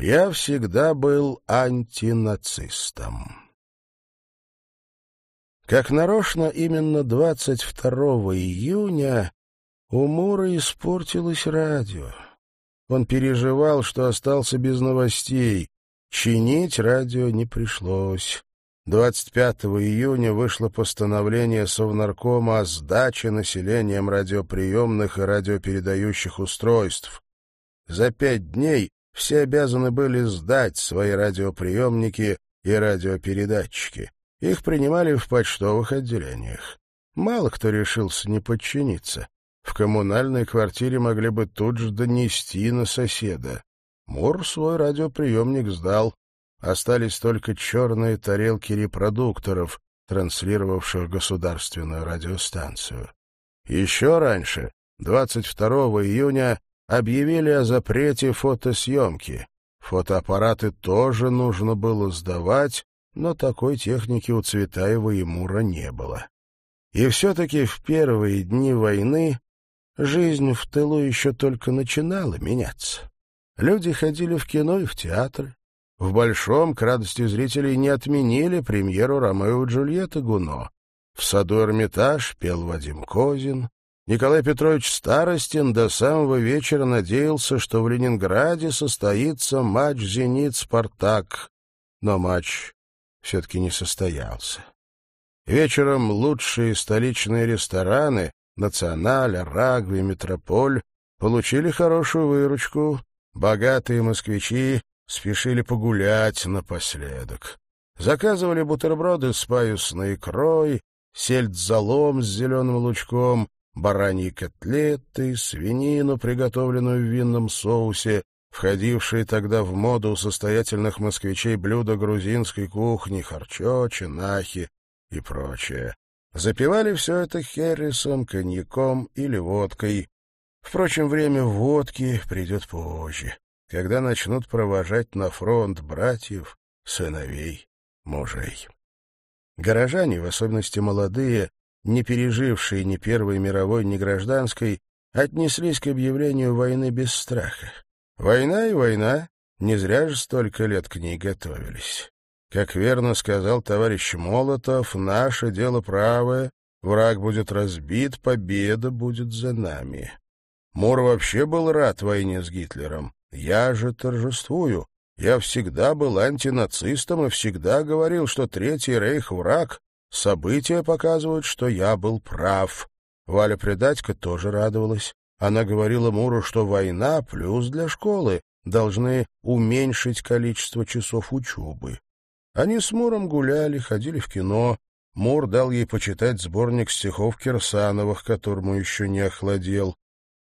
Я всегда был антинацистом. Как нарочно, именно 22 июня у Мура испортилось радио. Он переживал, что остался без новостей. Чинить радио не пришлось. 25 июня вышло постановление Совнаркома о сдаче населением радиоприемных и радиопередающих устройств. За пять дней все обязаны были сдать свои радиоприемники и радиопередатчики. Их принимали в почтовых отделениях. Мало кто решился не подчиниться. В коммунальной квартире могли бы тут же донести на соседа. Мур свой радиоприемник сдал. Остались только черные тарелки репродукторов, транслировавших государственную радиостанцию. Еще раньше, 22 июня, объявили о запрете фотосъемки. Фотоаппараты тоже нужно было сдавать, но такой техники у Цветаева и Мура не было. И все-таки в первые дни войны Жизнь в тылу еще только начинала меняться. Люди ходили в кино и в театры. В Большом, к радости зрителей, не отменили премьеру «Ромео и Джульетты» Гуно. В саду Эрмитаж пел Вадим Козин. Николай Петрович Старостин до самого вечера надеялся, что в Ленинграде состоится матч «Зенит-Спартак». Но матч все-таки не состоялся. Вечером лучшие столичные рестораны Националь, Рагви, Метрополь получили хорошую выручку. Богатые москвичи спешили погулять напоследок. Заказывали бутерброды с паюсной икрой, сельдь-залом с зеленым лучком, бараньи котлеты, свинину, приготовленную в винном соусе, входившие тогда в моду у состоятельных москвичей блюда грузинской кухни, харчо, чинахи и прочее. Запивали все это хересом, коньяком или водкой. Впрочем, время водки придет позже, когда начнут провожать на фронт братьев, сыновей, мужей. Горожане, в особенности молодые, не пережившие ни Первой мировой, ни гражданской, отнеслись к объявлению войны без страха. Война и война, не зря же столько лет к ней готовились. Как верно сказал товарищ Молотов, наше дело правое, враг будет разбит, победа будет за нами. Мур вообще был рад войне с Гитлером. Я же торжествую. Я всегда был антинацистом и всегда говорил, что Третий Рейх — враг. События показывают, что я был прав. Валя Предатько тоже радовалась. Она говорила Муру, что война — плюс для школы, должны уменьшить количество часов учебы. Они с Муром гуляли, ходили в кино. Мур дал ей почитать сборник стихов Кирсановых, которому еще не охладел.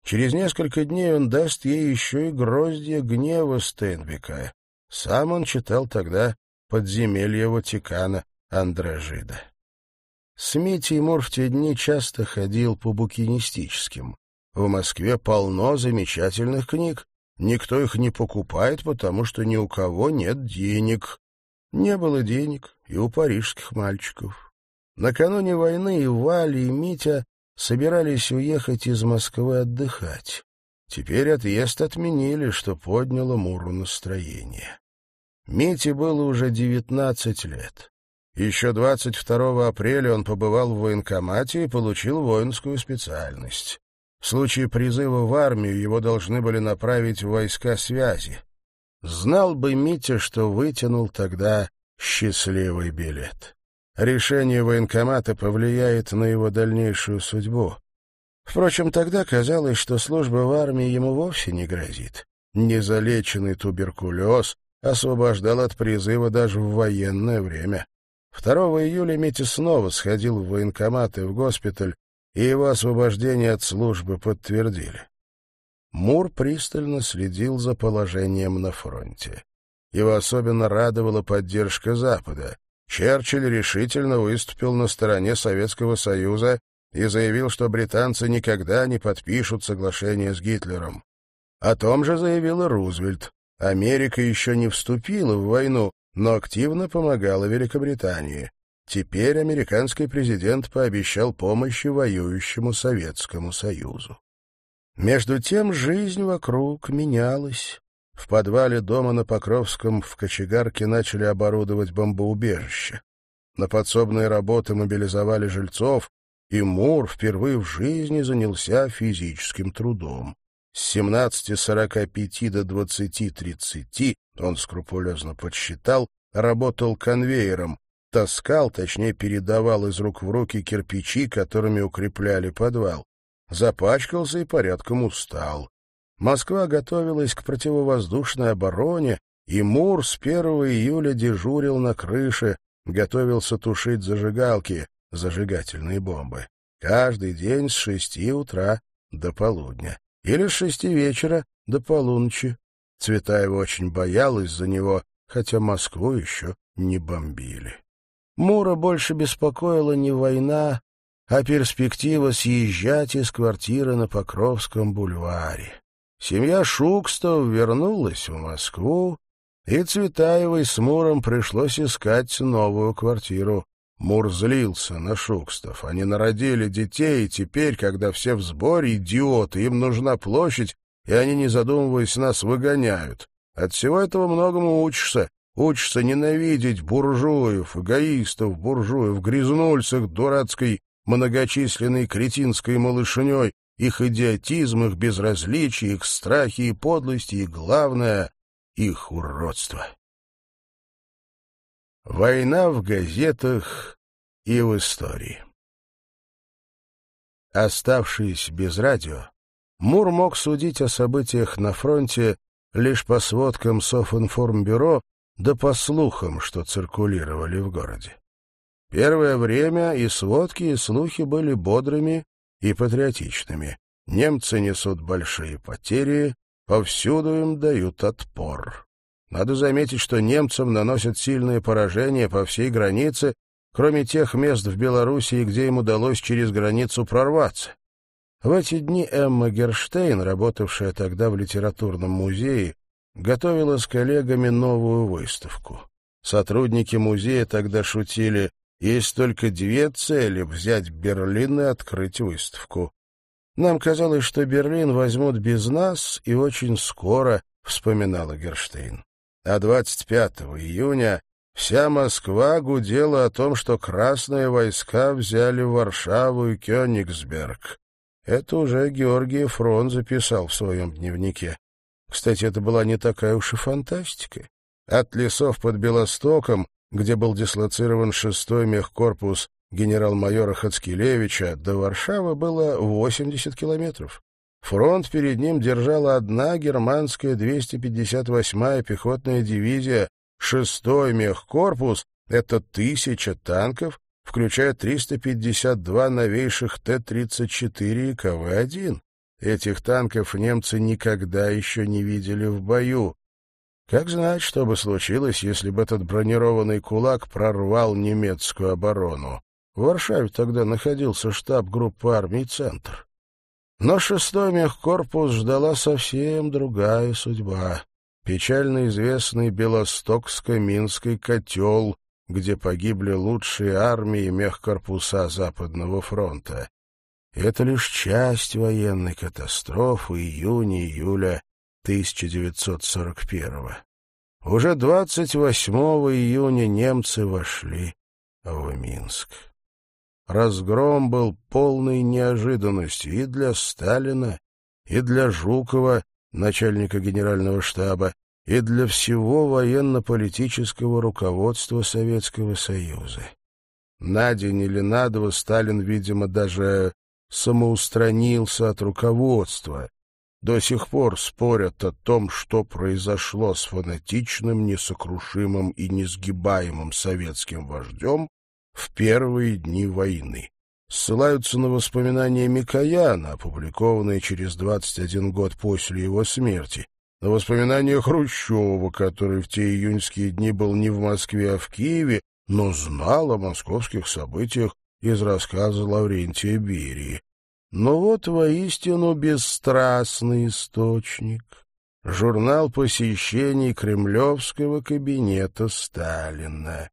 Через несколько дней он даст ей еще и гроздья гнева Стенбека. Сам он читал тогда «Подземелье Ватикана» Андражида. С Митей Мур в те дни часто ходил по букинистическим. В Москве полно замечательных книг. Никто их не покупает, потому что ни у кого нет денег. Не было денег и у парижских мальчиков. Накануне войны и Валя, и Митя собирались уехать из Москвы отдыхать. Теперь отъезд отменили, что подняло Муру настроение. Мите было уже девятнадцать лет. Еще 22 апреля он побывал в военкомате и получил воинскую специальность. В случае призыва в армию его должны были направить в войска связи. Знал бы Митя, что вытянул тогда счастливый билет. Решение военкомата повлияет на его дальнейшую судьбу. Впрочем, тогда казалось, что служба в армии ему вовсе не грозит. Незалеченный туберкулез освобождал от призыва даже в военное время. 2 июля Митя снова сходил в военкомат и в госпиталь, и его освобождение от службы подтвердили. Мур пристально следил за положением на фронте. Его особенно радовала поддержка Запада. Черчилль решительно выступил на стороне Советского Союза и заявил, что британцы никогда не подпишут соглашение с Гитлером. О том же заявил и Рузвельт. Америка еще не вступила в войну, но активно помогала Великобритании. Теперь американский президент пообещал помощи воюющему Советскому Союзу. Между тем жизнь вокруг менялась. В подвале дома на Покровском в Кочегарке начали оборудовать бомбоубежище. На подсобные работы мобилизовали жильцов, и Мур впервые в жизни занялся физическим трудом. С 17.45 до 20.30 он скрупулезно подсчитал, работал конвейером, таскал, точнее передавал из рук в руки кирпичи, которыми укрепляли подвал. Запачкался и порядком устал. Москва готовилась к противовоздушной обороне, и Мур с 1 июля дежурил на крыше, готовился тушить зажигалки, зажигательные бомбы. Каждый день с шести утра до полудня. Или с шести вечера до полуночи. Цветаева очень боялась за него, хотя Москву еще не бомбили. Мура больше беспокоила не война, а перспектива съезжать из квартиры на Покровском бульваре. Семья Шукстов вернулась в Москву, и Цветаевой с Муром пришлось искать новую квартиру. Мур злился на Шукстов. Они народили детей, и теперь, когда все в сборе, идиоты, им нужна площадь, и они, не задумываясь, нас выгоняют. От всего этого многому учишься. Учишься ненавидеть буржуев, эгоистов, буржуев, грязнульцах дурацкой, многочисленной кретинской малышней, их идиотизм, их безразличие, их страхи и подлости, и, главное, их уродство. Война в газетах и в истории. Оставшись без радио, Мур мог судить о событиях на фронте лишь по сводкам Софинформбюро да по слухам, что циркулировали в городе. Первое время и сводки, и слухи были бодрыми и патриотичными. Немцы несут большие потери, повсюду им дают отпор. Надо заметить, что немцам наносят сильные поражения по всей границе, кроме тех мест в Белоруссии, где им удалось через границу прорваться. В эти дни Эмма Герштейн, работавшая тогда в литературном музее, готовила с коллегами новую выставку. Сотрудники музея тогда шутили, есть только две цели — взять Берлин и открыть выставку. Нам казалось, что Берлин возьмут без нас, и очень скоро, — вспоминала Герштейн. А 25 июня вся Москва гудела о том, что красные войска взяли Варшаву и Кёнигсберг. Это уже Георгий Фрон записал в своем дневнике. Кстати, это была не такая уж и фантастика. От лесов под Белостоком, где был дислоцирован шестой мехкорпус генерал-майора Хацкелевича, до Варшавы было 80 километров. Фронт перед ним держала одна германская 258-я пехотная дивизия, шестой мехкорпус — это тысяча танков, включая 352 новейших Т-34 и КВ-1. Этих танков немцы никогда еще не видели в бою. Как знать, что бы случилось, если бы этот бронированный кулак прорвал немецкую оборону? В Варшаве тогда находился штаб группы армий «Центр». Но шестой мехкорпус ждала совсем другая судьба. Печально известный Белостокско-Минский котел, где погибли лучшие армии и мехкорпуса Западного фронта. И это лишь часть военной катастрофы июня-июля 1941-го. Уже 28 июня немцы вошли в Минск. Разгром был полной неожиданностью и для Сталина, и для Жукова, начальника генерального штаба, и для всего военно-политического руководства Советского Союза. На день или на два Сталин, видимо, даже самоустранился от руководства. До сих пор спорят о том, что произошло с фанатичным, несокрушимым и несгибаемым советским вождем в первые дни войны. Ссылаются на воспоминания Микояна, опубликованные через 21 год после его смерти, на воспоминания Хрущева, который в те июньские дни был не в Москве, а в Киеве, но знал о московских событиях из рассказа Лаврентия Берии. Но вот воистину бесстрастный источник. Журнал посещений кремлевского кабинета Сталина.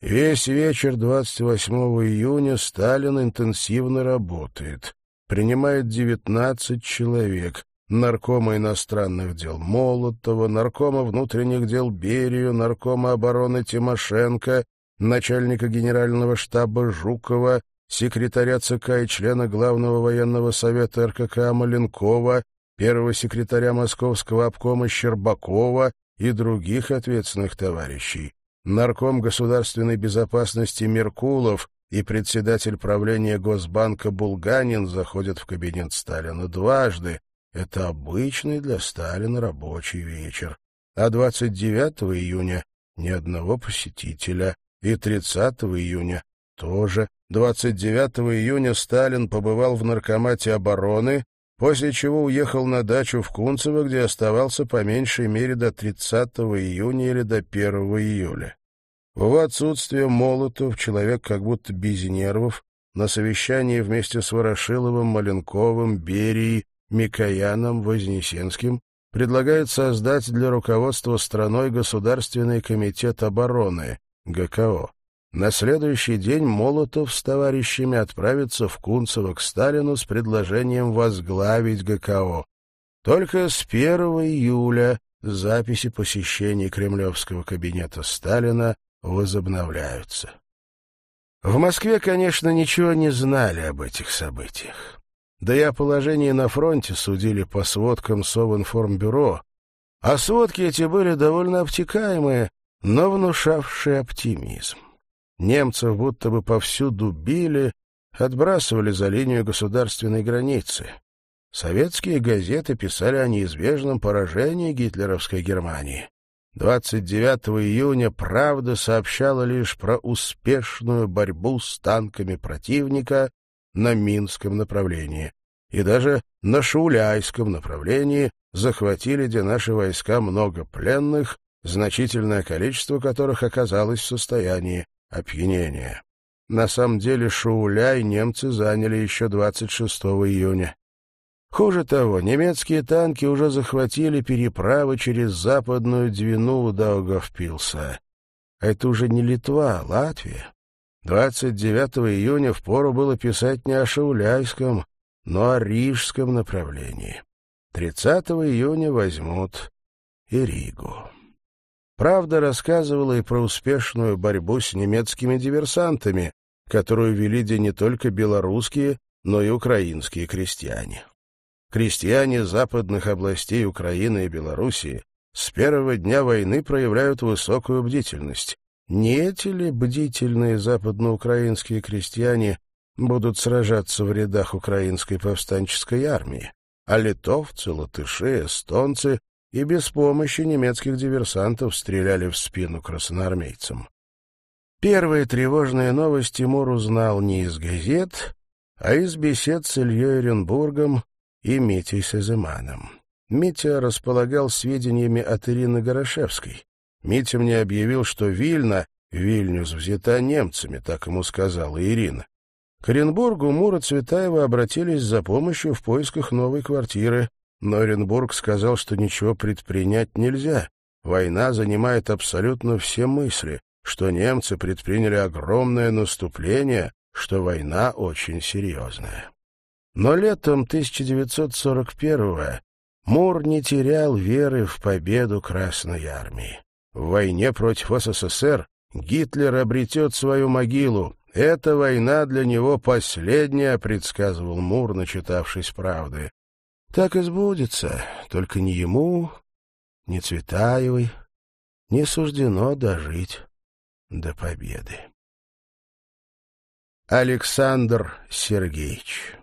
Весь вечер 28 июня Сталин интенсивно работает. Принимает 19 человек. Наркома иностранных дел Молотова, наркома внутренних дел Берию, наркома обороны Тимошенко, начальника генерального штаба Жукова, секретаря ЦК и члена Главного военного совета РКК Маленкова, первого секретаря Московского обкома Щербакова и других ответственных товарищей. Нарком государственной безопасности Меркулов и председатель правления Госбанка Булганин заходят в кабинет Сталина дважды. Это обычный для Сталина рабочий вечер. А 29 июня ни одного посетителя, и 30 июня тоже. 29 июня Сталин побывал в Наркомате обороны, после чего уехал на дачу в Кунцево, где оставался по меньшей мере до 30 июня или до 1 июля. В его отсутствие Молотов, человек как будто без нервов, на совещании вместе с Ворошиловым, Маленковым, Берией, Микояном, Вознесенским предлагает создать для руководства страной Государственный комитет обороны, ГКО. На следующий день Молотов с товарищами отправится в Кунцево к Сталину с предложением возглавить ГКО. Только с 1 июля записи посещений кремлевского кабинета Сталина возобновляются. В Москве, конечно, ничего не знали об этих событиях. Да и о положении на фронте судили по сводкам Совинформбюро, а сводки эти были довольно обтекаемые, но внушавшие оптимизм. Немцев будто бы повсюду били, отбрасывали за линию государственной границы. Советские газеты писали о неизбежном поражении гитлеровской Германии. 29 июня «Правда» сообщала лишь про успешную борьбу с танками противника на Минском направлении. И даже на Шауляйском направлении захватили, где наши войска много пленных, значительное количество которых оказалось в состоянии опьянения. На самом деле Шауляй немцы заняли еще 26 июня. Хуже того, немецкие танки уже захватили переправы через западную Двину Даугавпилса. Это уже не Литва, а Латвия. 29 июня впору было писать не о Шауляйском, но о Рижском направлении. 30 июня возьмут и Ригу. Правда рассказывала и про успешную борьбу с немецкими диверсантами, которую вели где не только белорусские, но и украинские крестьяне крестьяне западных областей Украины и Белоруссии с первого дня войны проявляют высокую бдительность. Не эти ли бдительные западноукраинские крестьяне будут сражаться в рядах украинской повстанческой армии, а литовцы, латыши, эстонцы и без помощи немецких диверсантов стреляли в спину красноармейцам. Первые тревожные новости Тимур узнал не из газет, а из бесед с Ильей Оренбургом и Митей Сазыманом. Митя располагал сведениями от Ирины Горошевской. Митя мне объявил, что Вильна, Вильнюс, взята немцами, так ему сказала Ирина. К Оренбургу Мура Цветаева обратились за помощью в поисках новой квартиры, но Оренбург сказал, что ничего предпринять нельзя. Война занимает абсолютно все мысли, что немцы предприняли огромное наступление, что война очень серьезная. Но летом 1941-го Мур не терял веры в победу Красной Армии. В войне против СССР Гитлер обретет свою могилу. Эта война для него последняя, предсказывал Мур, начитавшись правды. Так и сбудется, только ни ему, ни Цветаевой не суждено дожить до победы. Александр Сергеевич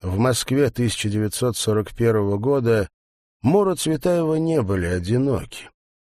в Москве 1941 года Мура Цветаева не были одиноки.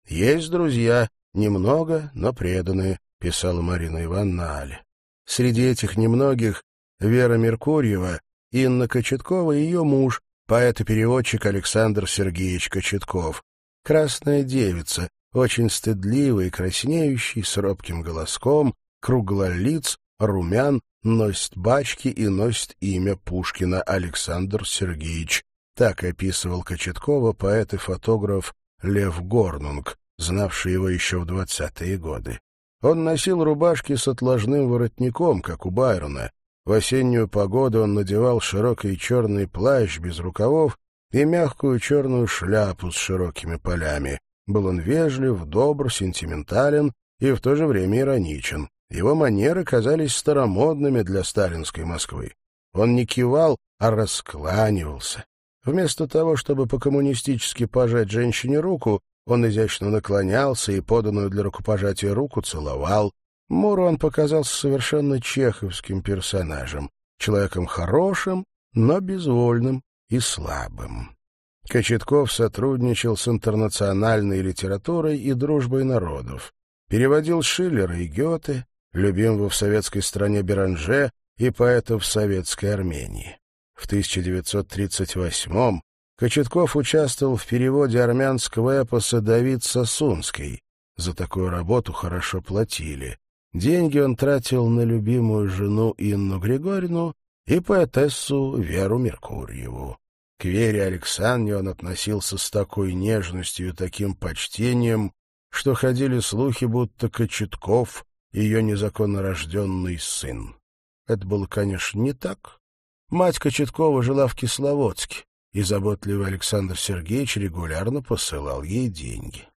«Есть друзья, немного, но преданные», — писала Марина Ивановна Але. Среди этих немногих Вера Меркурьева, Инна Кочеткова и ее муж, поэт и переводчик Александр Сергеевич Кочетков. Красная девица, очень стыдливый, краснеющий, с робким голоском, круглолиц, румян, носит бачки и носит имя Пушкина Александр Сергеевич. Так описывал Кочеткова поэт и фотограф Лев Горнунг, знавший его еще в двадцатые годы. Он носил рубашки с отложным воротником, как у Байрона, В осеннюю погоду он надевал широкий черный плащ без рукавов и мягкую черную шляпу с широкими полями. Был он вежлив, добр, сентиментален и в то же время ироничен. Его манеры казались старомодными для сталинской Москвы. Он не кивал, а раскланивался. Вместо того, чтобы по-коммунистически пожать женщине руку, он изящно наклонялся и поданную для рукопожатия руку целовал. Муру он показался совершенно чеховским персонажем, человеком хорошим, но безвольным и слабым. Кочетков сотрудничал с интернациональной литературой и дружбой народов, переводил Шиллера и Гёте, любимого в советской стране Беранже и поэтов советской Армении. В 1938-м Кочетков участвовал в переводе армянского эпоса «Давид Сосунский». За такую работу хорошо платили. Деньги он тратил на любимую жену Инну Григорьевну и поэтессу Веру Меркурьеву. К Вере Александре он относился с такой нежностью и таким почтением, что ходили слухи, будто Кочетков — ее незаконно рожденный сын. Это было, конечно, не так. Мать Кочеткова жила в Кисловодске и заботливый Александр Сергеевич регулярно посылал ей деньги.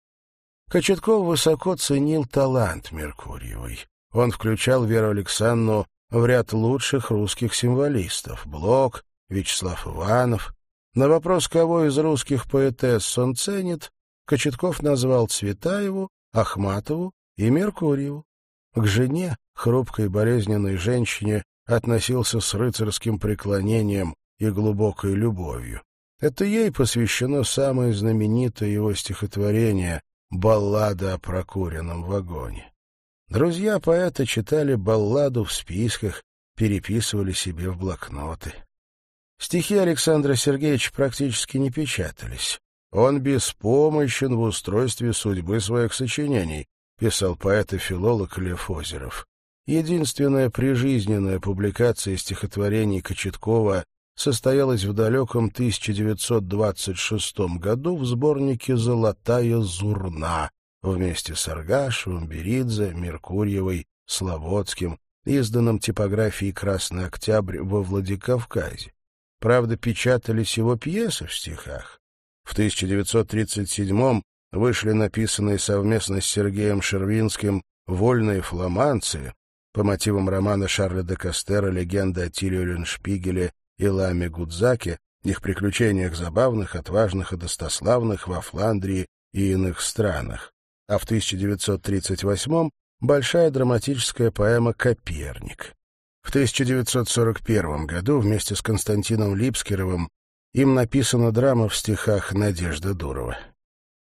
Кочетков высоко ценил талант Меркурьевой. Он включал Веру Александровну в ряд лучших русских символистов — Блок, Вячеслав Иванов. На вопрос, кого из русских поэтесс он ценит, Кочетков назвал Цветаеву, Ахматову и Меркурьеву. К жене, хрупкой болезненной женщине, относился с рыцарским преклонением и глубокой любовью. Это ей посвящено самое знаменитое его стихотворение «Баллада о прокуренном вагоне». Друзья поэта читали балладу в списках, переписывали себе в блокноты. Стихи Александра Сергеевича практически не печатались. Он беспомощен в устройстве судьбы своих сочинений, писал поэт и филолог Лев Озеров. Единственная прижизненная публикация стихотворений Кочеткова состоялась в далеком 1926 году в сборнике «Золотая зурна» вместе с Аргашевым, Беридзе, Меркурьевой, Слободским, изданном типографией «Красный Октябрь» во Владикавказе. Правда, печатались его пьесы в стихах. В 1937 вышли написанные совместно с Сергеем Шервинским «Вольные фламандцы» по мотивам романа Шарля де Кастера «Легенда о Тиле Леншпигеле» и Ламе Гудзаке, их приключениях забавных, отважных и достославных во Фландрии и иных странах. А в 1938-м большая драматическая поэма «Коперник». В 1941 году вместе с Константином Липскеровым им написана драма в стихах Надежда Дурова.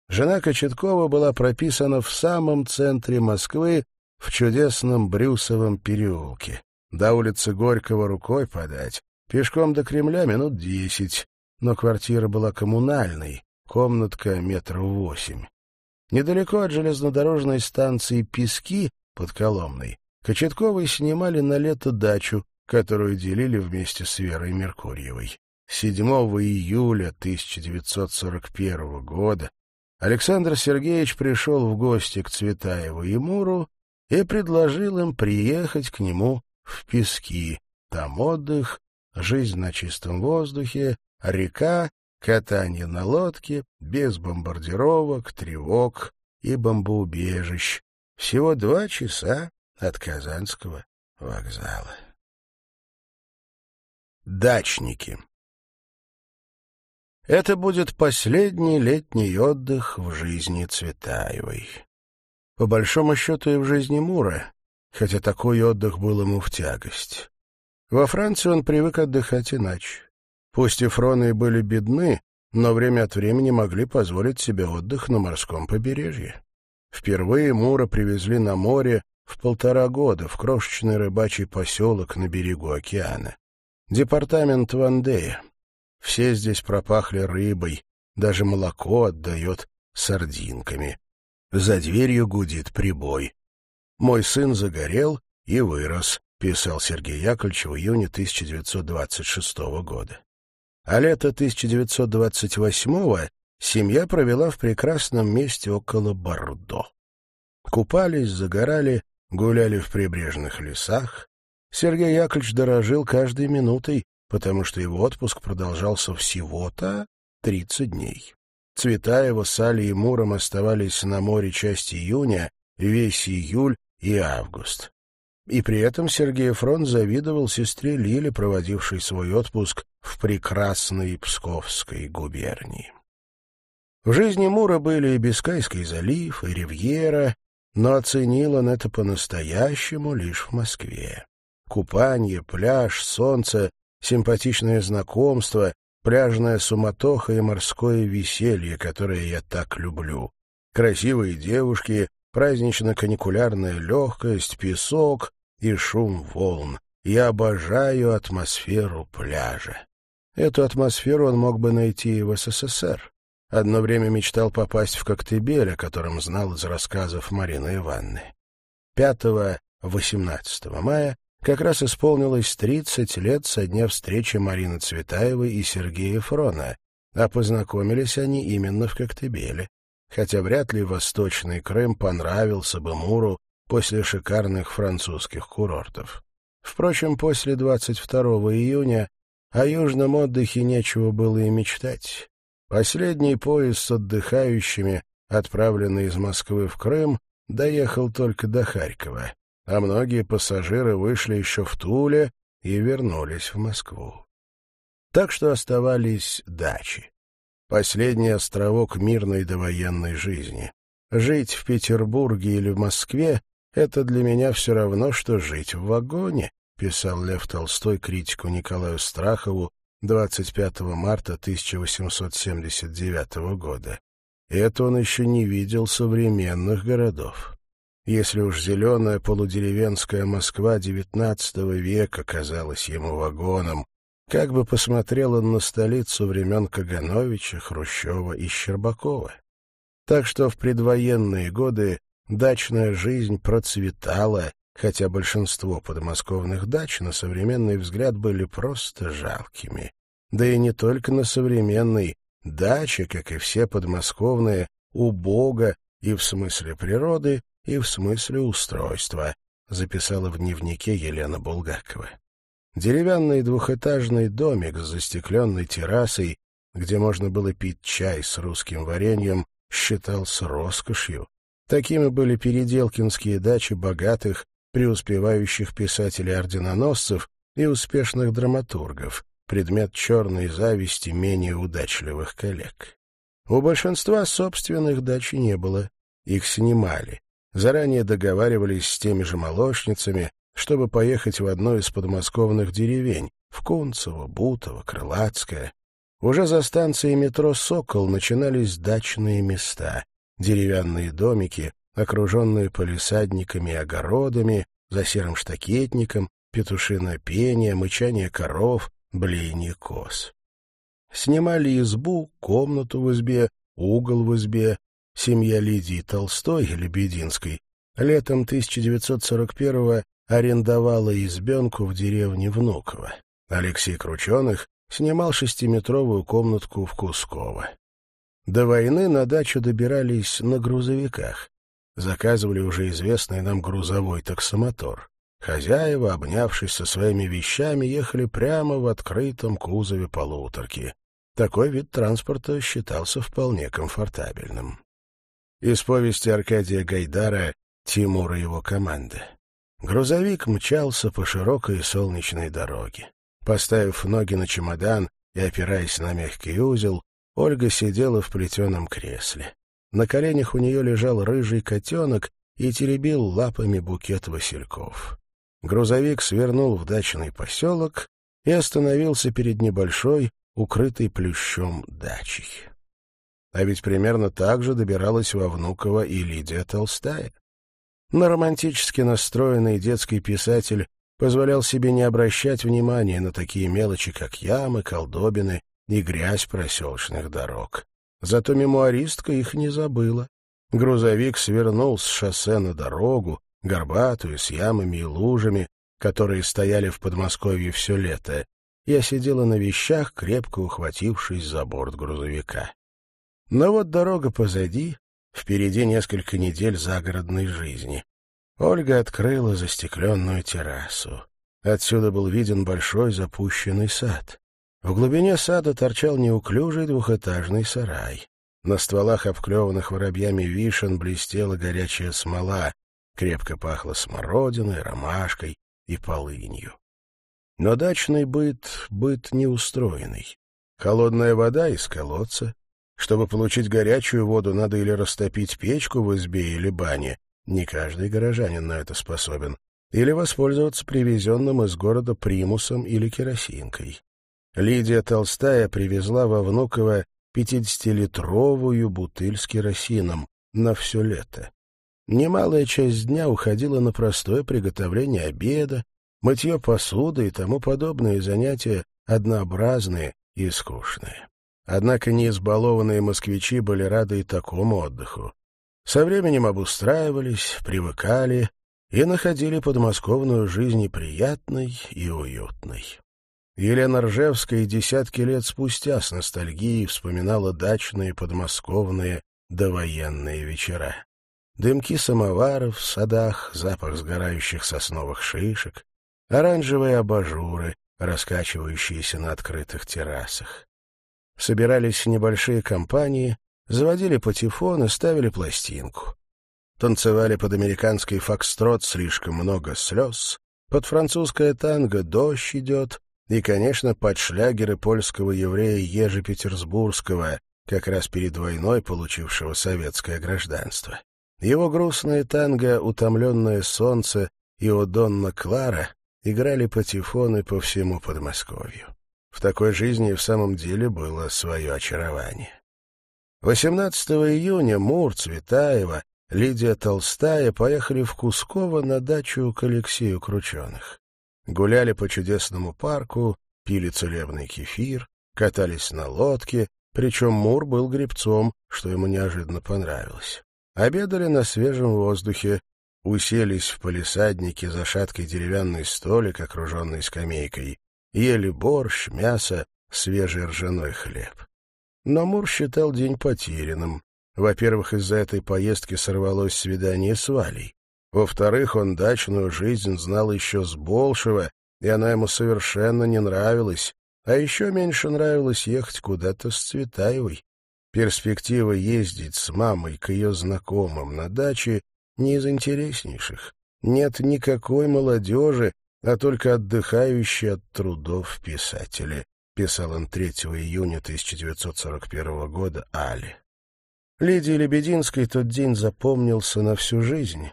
Жена Кочеткова была прописана в самом центре Москвы, в чудесном Брюсовом переулке. До улицы Горького рукой подать, Пешком до Кремля минут десять, но квартира была коммунальной, комнатка метров восемь. Недалеко от железнодорожной станции «Пески» под Коломной Кочетковой снимали на лето дачу, которую делили вместе с Верой Меркурьевой. 7 июля 1941 года Александр Сергеевич пришел в гости к Цветаеву и Муру и предложил им приехать к нему в Пески. Там отдых, жизнь на чистом воздухе, река, катание на лодке, без бомбардировок, тревог и бомбоубежищ. Всего два часа от Казанского вокзала. Дачники Это будет последний летний отдых в жизни Цветаевой. По большому счету и в жизни Мура, хотя такой отдых был ему в тягость. Во Франции он привык отдыхать иначе. Пусть и фроны были бедны, но время от времени могли позволить себе отдых на морском побережье. Впервые Мура привезли на море в полтора года в крошечный рыбачий поселок на берегу океана. Департамент Вандея. Все здесь пропахли рыбой, даже молоко отдает сардинками. За дверью гудит прибой. Мой сын загорел и вырос писал Сергей Яковлевич в июне 1926 года. А лето 1928 семья провела в прекрасном месте около Бордо. Купались, загорали, гуляли в прибрежных лесах. Сергей Яковлевич дорожил каждой минутой, потому что его отпуск продолжался всего-то 30 дней. Цветаева с Алей и Муром оставались на море часть июня, весь июль и август. И при этом Сергей Фронт завидовал сестре Лиле, проводившей свой отпуск в прекрасной Псковской губернии. В жизни Мура были и Бискайский залив, и Ривьера, но оценил он это по-настоящему лишь в Москве. Купание, пляж, солнце, симпатичное знакомство, пляжная суматоха и морское веселье, которое я так люблю. Красивые девушки, празднично-каникулярная легкость, песок и шум волн. Я обожаю атмосферу пляжа. Эту атмосферу он мог бы найти и в СССР. Одно время мечтал попасть в Коктебель, о котором знал из рассказов Марины Ивановны. 5-18 мая как раз исполнилось 30 лет со дня встречи Марины Цветаевой и Сергея Фрона, а познакомились они именно в Коктебеле, хотя вряд ли Восточный Крым понравился бы Муру после шикарных французских курортов. Впрочем, после 22 июня о южном отдыхе нечего было и мечтать. Последний поезд с отдыхающими, отправленный из Москвы в Крым, доехал только до Харькова а многие пассажиры вышли еще в Туле и вернулись в Москву. Так что оставались дачи. Последний островок мирной довоенной жизни. Жить в Петербурге или в Москве — это для меня все равно, что жить в вагоне, писал Лев Толстой критику Николаю Страхову 25 марта 1879 года. Это он еще не видел современных городов. Если уж зеленая полудеревенская Москва XIX века казалась ему вагоном, как бы посмотрел он на столицу времен Кагановича, Хрущева и Щербакова. Так что в предвоенные годы дачная жизнь процветала, хотя большинство подмосковных дач на современный взгляд были просто жалкими. Да и не только на современный. Дача, как и все подмосковные, убога и в смысле природы, и в смысле устройства, записала в дневнике Елена Булгакова. Деревянный двухэтажный домик с застекленной террасой, где можно было пить чай с русским вареньем, считался роскошью. Такими были переделкинские дачи богатых, преуспевающих писателей-орденоносцев и успешных драматургов, предмет черной зависти менее удачливых коллег. У большинства собственных дач не было, их снимали заранее договаривались с теми же молочницами, чтобы поехать в одну из подмосковных деревень — в Кунцево, Бутово, Крылатское. Уже за станцией метро «Сокол» начинались дачные места, деревянные домики, окруженные полисадниками и огородами, за серым штакетником, петушиное пение, мычание коров, блеяние коз. Снимали избу, комнату в избе, угол в избе, Семья Лидии Толстой, Лебединской, летом 1941-го арендовала избенку в деревне Внуково. Алексей Крученых снимал шестиметровую комнатку в Кусково. До войны на дачу добирались на грузовиках. Заказывали уже известный нам грузовой таксомотор. Хозяева, обнявшись со своими вещами, ехали прямо в открытом кузове полуторки. Такой вид транспорта считался вполне комфортабельным. Из повести Аркадия Гайдара «Тимур и его команда». Грузовик мчался по широкой солнечной дороге. Поставив ноги на чемодан и опираясь на мягкий узел, Ольга сидела в плетеном кресле. На коленях у нее лежал рыжий котенок и теребил лапами букет васильков. Грузовик свернул в дачный поселок и остановился перед небольшой, укрытой плющом дачей. А ведь примерно так же добиралась во Внуково и Лидия Толстая. Но романтически настроенный детский писатель позволял себе не обращать внимания на такие мелочи, как ямы, колдобины и грязь проселочных дорог. Зато мемуаристка их не забыла. Грузовик свернул с шоссе на дорогу, горбатую, с ямами и лужами, которые стояли в Подмосковье все лето. Я сидела на вещах, крепко ухватившись за борт грузовика. Но вот дорога позади, впереди несколько недель загородной жизни. Ольга открыла застекленную террасу. Отсюда был виден большой запущенный сад. В глубине сада торчал неуклюжий двухэтажный сарай. На стволах обклеванных воробьями вишен блестела горячая смола, крепко пахло смородиной, ромашкой и полынью. Но дачный быт — быт неустроенный. Холодная вода из колодца. Чтобы получить горячую воду, надо или растопить печку в избе или бане, не каждый горожанин на это способен, или воспользоваться привезенным из города примусом или керосинкой. Лидия Толстая привезла во Внуково пятидесятилитровую бутыль с керосином на все лето. Немалая часть дня уходила на простое приготовление обеда, мытье посуды и тому подобные занятия, однообразные и скучные. Однако неизбалованные москвичи были рады и такому отдыху. Со временем обустраивались, привыкали и находили подмосковную жизнь приятной и уютной. Елена Ржевская десятки лет спустя с ностальгией вспоминала дачные подмосковные довоенные вечера. Дымки самоваров в садах, запах сгорающих сосновых шишек, оранжевые абажуры, раскачивающиеся на открытых террасах. Собирались небольшие компании, заводили патефон и ставили пластинку. Танцевали под американский фокстрот слишком много слез, под французское танго дождь идет, и, конечно, под шлягеры польского еврея Ежи Петербургского, как раз перед войной получившего советское гражданство. Его грустное танго «Утомленное солнце» и «О Донна Клара» играли патефоны по всему Подмосковью. В такой жизни в самом деле было свое очарование. 18 июня Мур, Цветаева, Лидия Толстая поехали в Кусково на дачу к Алексею Крученых. Гуляли по чудесному парку, пили целебный кефир, катались на лодке, причем Мур был гребцом, что ему неожиданно понравилось. Обедали на свежем воздухе, уселись в полисаднике за шаткой деревянный столик, окруженный скамейкой, ели борщ, мясо, свежий ржаной хлеб. Но Мур считал день потерянным. Во-первых, из-за этой поездки сорвалось свидание с Валей. Во-вторых, он дачную жизнь знал еще с Болшева, и она ему совершенно не нравилась, а еще меньше нравилось ехать куда-то с Цветаевой. Перспектива ездить с мамой к ее знакомым на даче не из интереснейших. Нет никакой молодежи, а только отдыхающие от трудов писатели, писал он 3 июня 1941 года Али. Лидии Лебединской тот день запомнился на всю жизнь.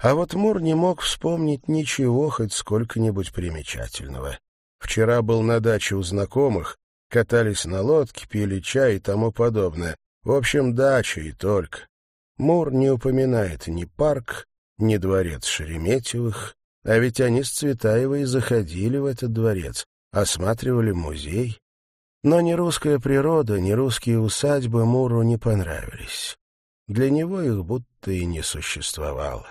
А вот Мур не мог вспомнить ничего хоть сколько-нибудь примечательного. Вчера был на даче у знакомых, катались на лодке, пили чай и тому подобное. В общем, дача и только. Мур не упоминает ни парк, ни дворец Шереметьевых, а ведь они с Цветаевой заходили в этот дворец, осматривали музей. Но ни русская природа, ни русские усадьбы Муру не понравились. Для него их будто и не существовало.